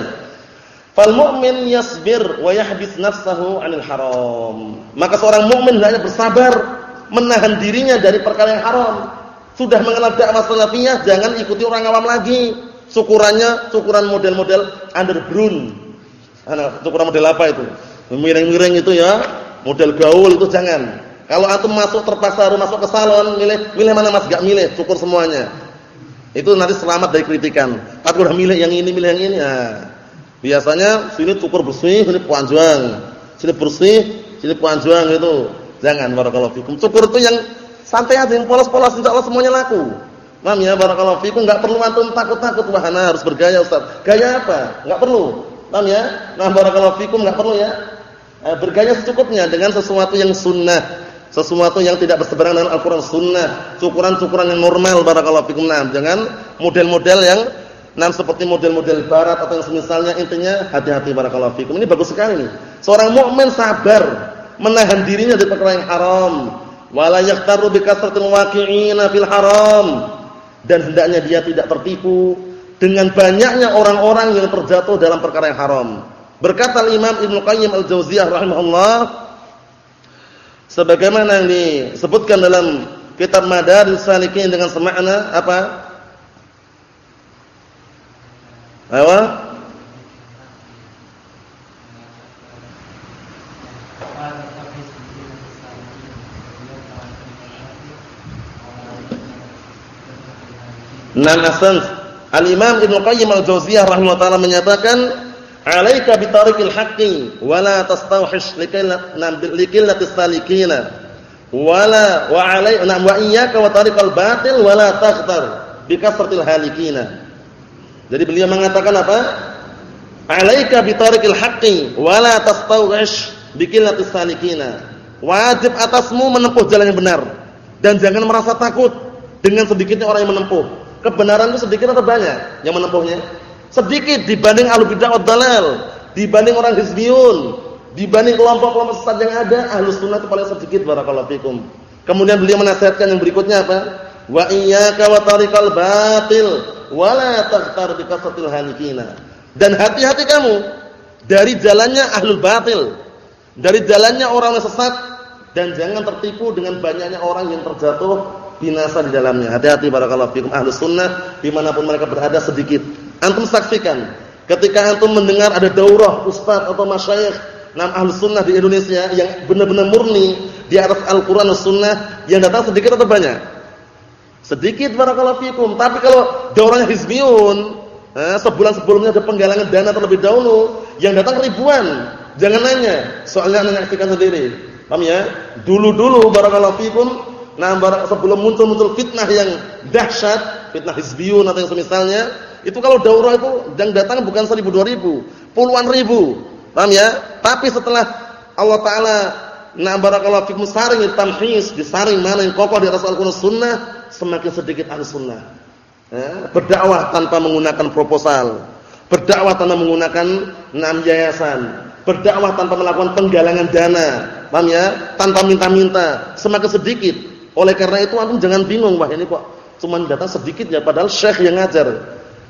Fal mu'min yasbir wa yahbis nafsahu 'anil haram. Maka seorang mukmin hendaknya bersabar menahan dirinya dari perkara yang haram. Sudah mengenal dakwah salafiyah, jangan ikuti orang awam lagi. Syukurannya syukuran model-model underground. Ana syukuran model apa itu? Miring-miring itu ya, model gaul itu jangan. Kalau antum masuk terpaksa harus masuk ke salon, milih milih mana Mas? Enggak milih, syukur semuanya. Itu nanti selamat dari kritikan. Tapi udah milih yang ini, milih yang ini, nah Biasanya sini cukur bersih, sini panjang. Sini bersih, sini panjang itu. Jangan barakallahu fikum. Cukur itu yang santai aja, yang polos-polos insyaallah semuanya laku. Paham ya barakallahu fikum, enggak perlu antum takut-takut wahana harus bergaya Ustaz. Gaya apa? Enggak perlu. Paham ya? Nah barakallahu fikum enggak perlu ya. Eh, bergaya secukupnya dengan sesuatu yang sunnah, sesuatu yang tidak berseberangan dengan Al-Qur'an sunnah, cukuran-cukuran yang normal barakallahu fikum. Nah, jangan model-model yang Nah, seperti model-model barat atau yang semisalnya intinya hati-hati barakallahu fikum. Ini bagus sekali nih. Seorang mukmin sabar menahan dirinya dari perkara yang haram. Wala yaqtaru bi kasratil waqi'ina fil haram. Dan hendaknya dia tidak tertipu dengan banyaknya orang-orang yang terjatuh dalam perkara yang haram. Berkata Imam Ibnu Qayyim Al-Jauziyah rahimahullah sebagaimana yang disebutkan dalam kitab Madaris Salikin dengan semakna apa? Apa? Nah, asans Al-Imam Ibnu Qayyim Al-Jauziyah rahimahullah taala menyatakan, "'Alaika bi tariqil haqqi wa la tastawhish likillati salikina." Wala wa alai wa iyyaka wa tariqal batil wa la takhtar bi kasratil halikina. Jadi beliau mengatakan apa? Alaika bi tariqil haqqi wa la tastawish bi qillatis salikina. Wajib atasmu menempuh jalan yang benar Dan jangan merasa takut dengan sedikitnya orang yang menempuh. Kebenaran itu sedikit atau banyak yang menempuhnya? Sedikit dibanding ahlu bid'ah wad dalal, dibanding orang hizbiyun, dibanding kelompok-kelompok sesat yang ada, ahlu sunnah itu paling sedikit barakallahu fikum. Kemudian beliau menasihatkan yang berikutnya apa? Wa iyyaka wa tariqal batil wa la taghtar bi kasatil halikina. Dan hati-hati kamu dari jalannya ahlul batil, dari jalannya orang yang sesat dan jangan tertipu dengan banyaknya orang yang terjatuh binasa di dalamnya. Hati-hati barakallahu fikum ahlus sunnah di mana pun mereka berada sedikit. Antum saksikan ketika antum mendengar ada daurah ustaz atau masyayikh nam ahlus sunnah di Indonesia yang benar-benar murni di atas Al-Qur'an dan sunnah yang datang sedikit atau banyak? Sedikit barakallahu fikum. Tapi kalau daurahnya hizbiyun, eh, sebulan sebelumnya ada penggalangan dana terlebih dahulu, yang datang ribuan. Jangan nanya, soalnya anda nyaksikan sendiri. Paham ya? Dulu-dulu barakallahu fikum, nah sebelum muncul-muncul fitnah yang dahsyat, fitnah hizbiyun atau yang semisalnya, itu kalau daurah itu yang datang bukan seribu dua ribu, puluhan ribu. Paham ya? Tapi setelah Allah taala nah barakallahu fikum saring tamhis, disaring mana yang kokoh di atas Al-Qur'an Sunnah, semakin sedikit ahli sunnah. Ya, berdakwah tanpa menggunakan proposal, berdakwah tanpa menggunakan enam yayasan, berdakwah tanpa melakukan penggalangan dana, paham ya? Tanpa minta-minta, semakin sedikit. Oleh karena itu antum jangan bingung, wah ini kok cuma datang sedikit ya padahal syekh yang ngajar.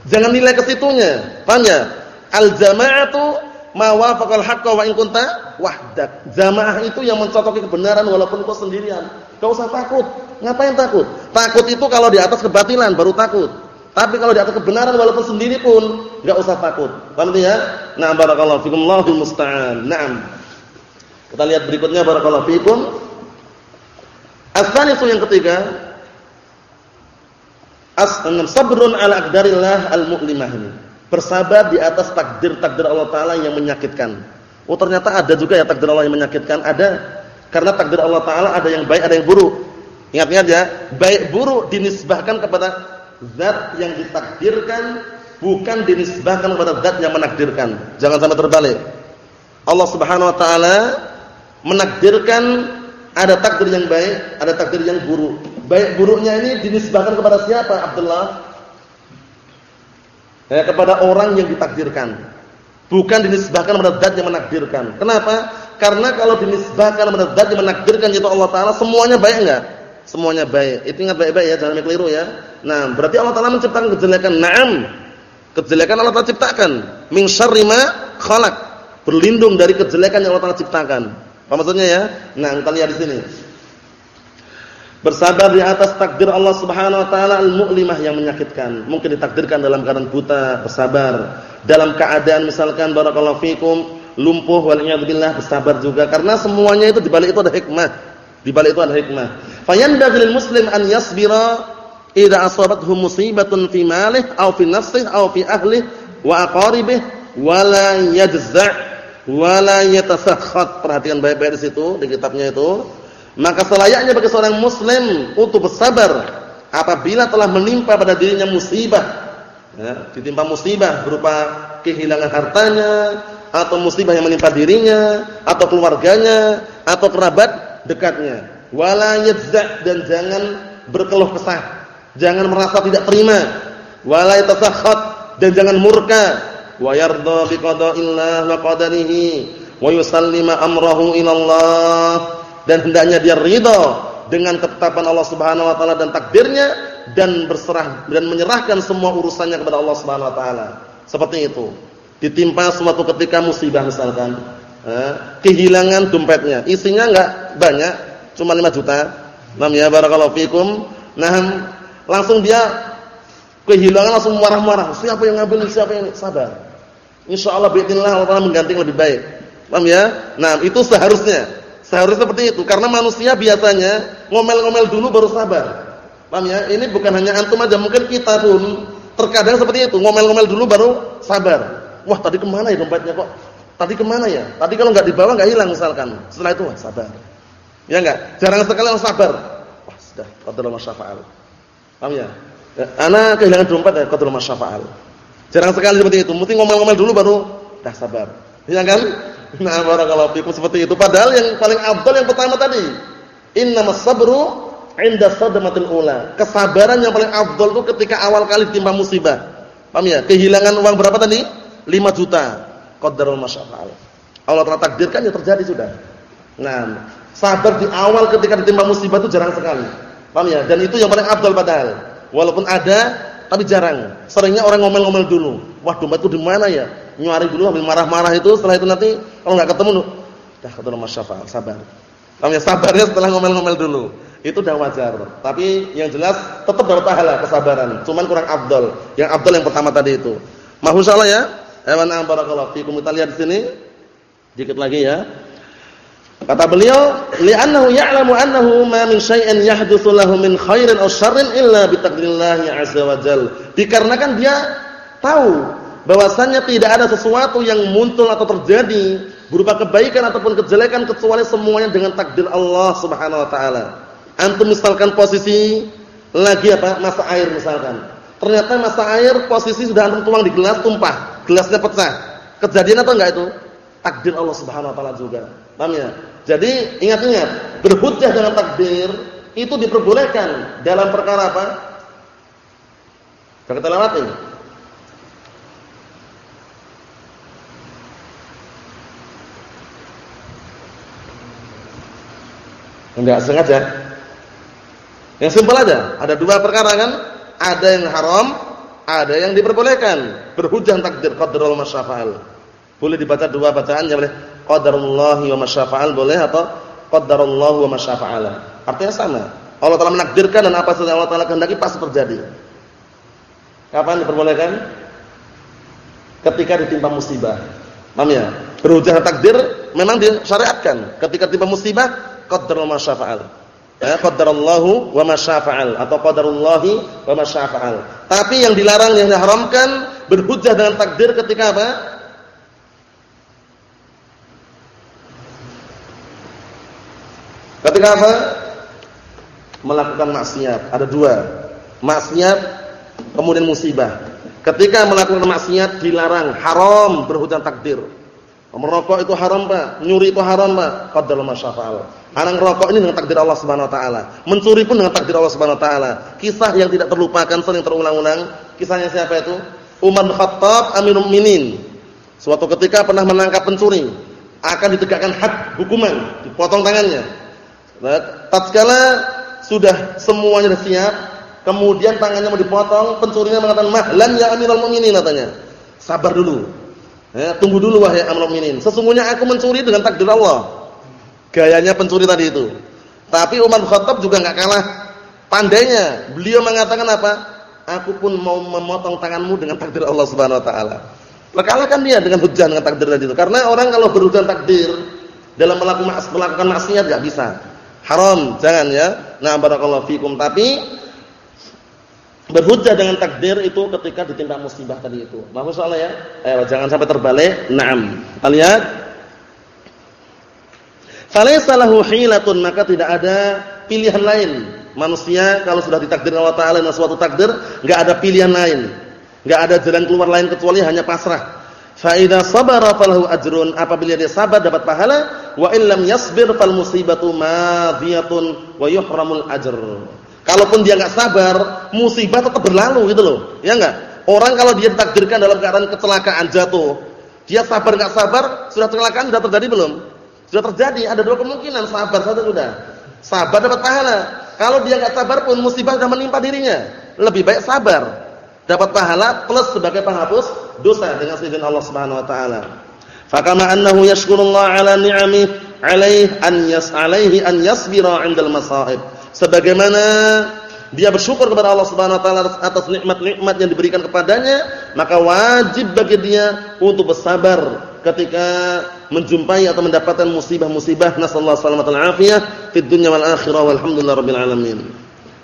Jangan nilai ke situnya, paham ya? Al jama'atu ma wafaqal haqqo wa in kunta wahdak. Jamaah itu yang mencocoki kebenaran walaupun kau sendirian. Enggak usah takut. Ngapain takut? Takut itu kalau di atas kebatilan baru takut. Tapi kalau di atas kebenaran walaupun sendiri pun enggak usah takut. Paham ya? Nah, barakallahu fikum Allahul musta'an. Naam. Kita lihat berikutnya barakallahu fikum. As-sanisu yang ketiga, as-annam sabrun ala aqdarillah al-mu'limah ini. Bersabar di atas takdir-takdir Allah taala yang menyakitkan. Oh, ternyata ada juga ya takdir Allah yang menyakitkan, ada. Karena takdir Allah taala ada yang baik, ada yang buruk. Ingat-ingat ya, baik buruk dinisbahkan kepada zat yang ditakdirkan bukan dinisbahkan kepada zat yang menakdirkan. Jangan sampai terbalik. Allah Subhanahu wa taala menakdirkan ada takdir yang baik, ada takdir yang buruk. Baik buruknya ini dinisbahkan kepada siapa? Abdullah. Ya, kepada orang yang ditakdirkan. Bukan dinisbahkan kepada zat yang menakdirkan. Kenapa? Karena kalau dinisbahkan kepada zat yang menakdirkan yaitu Allah taala semuanya baik enggak? Semuanya baik. Itu ingat baik-baik ya, jangan keliru ya. Nah, berarti Allah Taala menciptakan kejelekan. Naam. Kejelekan Allah Taala ciptakan. Min syarri ma khalaq. Berlindung dari kejelekan yang Allah Taala ciptakan. Apa maksudnya ya? Nah, kita lihat di sini. Bersabar di atas takdir Allah Subhanahu wa taala al-mu'limah yang menyakitkan. Mungkin ditakdirkan dalam keadaan buta, bersabar. Dalam keadaan misalkan barakallahu fikum lumpuh wal billah bersabar juga karena semuanya itu di balik itu ada hikmah. Di balik itu ada hikmah. Fayanbaghi lil muslim an yasbira idza asabathu musibatun fi malih aw fi nafsihi aw fi ahlihi wa aqaribihi wa la yajza' wa la yatasakhat. Perhatikan baik-baik di situ di kitabnya itu. Maka selayaknya bagi seorang muslim untuk bersabar apabila telah menimpa pada dirinya musibah. Ya, ditimpa musibah berupa kehilangan hartanya atau musibah yang menimpa dirinya atau keluarganya atau kerabat dekatnya. Wala dan jangan berkeluh kesah jangan merasa tidak terima wala yatasakhat dan jangan murka wa yarda bi qada'illah wa qadarihi wa yusallima amrahu ila Allah dan hendaknya dia ridha dengan ketetapan Allah Subhanahu wa taala dan takdirnya dan berserah dan menyerahkan semua urusannya kepada Allah Subhanahu wa taala. Seperti itu. Ditimpa suatu ketika musibah misalkan, eh, kehilangan dompetnya. Isinya enggak banyak, cuma 5 juta. Nam ya barakallahu fikum. Nah, langsung dia kehilangan langsung marah-marah. Siapa yang ngambil? Siapa yang sabar? Insyaallah bismillah Allah Taala mengganti lebih baik. Paham ya? Nah, itu seharusnya. Seharusnya seperti itu karena manusia biasanya ngomel-ngomel dulu baru sabar. Paham ya? Ini bukan hanya antum aja, mungkin kita pun terkadang seperti itu, ngomel-ngomel dulu baru sabar. Wah, tadi ke mana ya dompetnya kok? Tadi ke mana ya? Tadi kalau nggak dibawa nggak hilang misalkan. Setelah itu wah, sabar. Ya enggak? Jarang sekali orang sabar. Wah, sudah, qadarullah masyafa'al. Paham ya? ya ana kehilangan dompet ya qadru masyafa'al. Jarang sekali seperti itu. Mesti ngomel-ngomel dulu baru dah sabar. Iya kan? Nah, barakallahu fikum seperti itu. Padahal yang paling afdal yang pertama tadi. Innamas sabru 'inda sadmatil ula. Kesabaran yang paling afdal itu ketika awal kali ditimpa musibah. Paham ya? Kehilangan uang berapa tadi? 5 juta. Qadarul masyafa'al. Allah telah takdirkan ya terjadi sudah. Nah, sabar di awal ketika ditimpa musibah itu jarang sekali. Paham ya? Dan itu yang paling afdal padahal. Walaupun ada tapi jarang. Seringnya orang ngomel-ngomel dulu. Wah, dompet itu di mana ya? Nyari dulu sambil marah-marah itu, setelah itu nanti kalau enggak ketemu, dah ketemu masyafa'al, sabar. Paham ya? Sabarnya setelah ngomel-ngomel dulu. Itu sudah wajar. Tapi yang jelas tetap dapat pahala kesabaran. Cuman kurang afdal. Yang afdal yang pertama tadi itu. Mahfuz insyaallah ya. Ewan barakallahu fikum. Kita lihat di sini. Dikit lagi ya. Kata beliau, "Li'annahu ya'lamu annahu ma min syai'in yahdutsu lahu min khairin aw syarrin illa bi taqdirillah 'azza wa jalla." Dikarenakan dia tahu bahwasanya tidak ada sesuatu yang muncul atau terjadi berupa kebaikan ataupun kejelekan kecuali semuanya dengan takdir Allah Subhanahu wa taala. Antum misalkan posisi lagi apa? Masa air misalkan. Ternyata masa air posisi sudah antum tuang di gelas tumpah, gelasnya pecah. Kejadian atau enggak itu? Takdir Allah Subhanahu wa taala juga. Paham ya? Jadi ingat-ingat, berhujjah dengan takdir itu diperbolehkan dalam perkara apa? Kita lewati. Enggak sengaja. Yang simpel aja. Ada dua perkara kan? Ada yang haram, ada yang diperbolehkan. Berhujah takdir qadarul masyafa'al. Boleh dibaca dua bacaan ya boleh. Qadarullahi wa masyafa'al boleh atau qadarullahu wa masyafa'al. Artinya sama. Allah Taala menakdirkan dan apa saja Allah Taala kehendaki pasti terjadi. Kapan diperbolehkan? Ketika ditimpa musibah. Paham ya? Berhujah takdir memang disyariatkan. Ketika ditimpa musibah, qadarul masyafa'al. Ya, qadarallahu wa masyafa'al atau qadarullahi wa masyafa'al. Tapi yang dilarang yang diharamkan berhujjah dengan takdir ketika apa? Ketika apa? Melakukan maksiat. Ada dua. Maksiat kemudian musibah. Ketika melakukan maksiat dilarang, haram berhujjah takdir. Merokok itu haram, Pak. Nyuri itu haram, Pak. Qadarul masyafa'al. Anak rokok ini dengan takdir Allah Subhanahu wa taala. Mencuri pun dengan takdir Allah Subhanahu wa taala. Kisah yang tidak terlupakan sering terulang-ulang. Kisahnya siapa itu? Umar bin Khattab Amirul Mukminin. Suatu ketika pernah menangkap pencuri, akan ditegakkan had hukuman, dipotong tangannya. Tatkala sudah semuanya sudah siap, kemudian tangannya mau dipotong, pencurinya mengatakan, "Mahlan ya Amirul Mukminin," katanya. Sabar dulu. Ya, tunggu dulu wahai Amirul Mukminin. Sesungguhnya aku mencuri dengan takdir Allah. Gayanya pencuri tadi itu. Tapi Umar Khattab juga nggak kalah pandainya. Beliau mengatakan apa? Aku pun mau memotong tanganmu dengan takdir Allah Subhanahu wa taala. Kalahkan dia dengan hujan dengan takdir tadi itu. Karena orang kalau berhujan takdir dalam melakukan melakukan maksiat enggak bisa. Haram, jangan ya. Nah, barakallahu fikum. Tapi berhujjah dengan takdir itu ketika ditimpa musibah tadi itu. Maksud soalnya ya. Eh, jangan sampai terbalik. Naam. Kita lihat Falaisa lahu hilatun maka tidak ada pilihan lain. Manusia kalau sudah ditakdirkan Allah taala dengan suatu takdir, enggak ada pilihan lain. Enggak ada jalan keluar lain kecuali hanya pasrah. Fa idza sabara falahu ajrun, apabila dia sabar dapat pahala, wa illam yasbir fal musibatu madhiyatun wa yuhramul ajr. Kalaupun dia enggak sabar, musibah tetap berlalu gitu loh. Ya enggak? Orang kalau dia ditakdirkan dalam keadaan kecelakaan jatuh, dia sabar enggak sabar, sudah kecelakaan sudah terjadi belum? Sudah terjadi, ada dua kemungkinan, sabar saja sudah. Sabar dapat pahala. Kalau dia enggak sabar pun musibah sudah menimpa dirinya. Lebih baik sabar. Dapat pahala plus sebagai penghapus dosa dengan izin Allah Subhanahu wa taala. Fakama annahu yashkurullah ala ni'ami alaihi an yas alaihi an yasbira 'indal masaib. Sebagaimana dia bersyukur kepada Allah Subhanahu wa taala atas nikmat-nikmat yang diberikan kepadanya, maka wajib bagi dia untuk bersabar ketika menjumpai atau mendapatkan musibah-musibah. Nasallahu alaihi wasallam fid dunya wal akhirah. Walhamdulillah rabbil alamin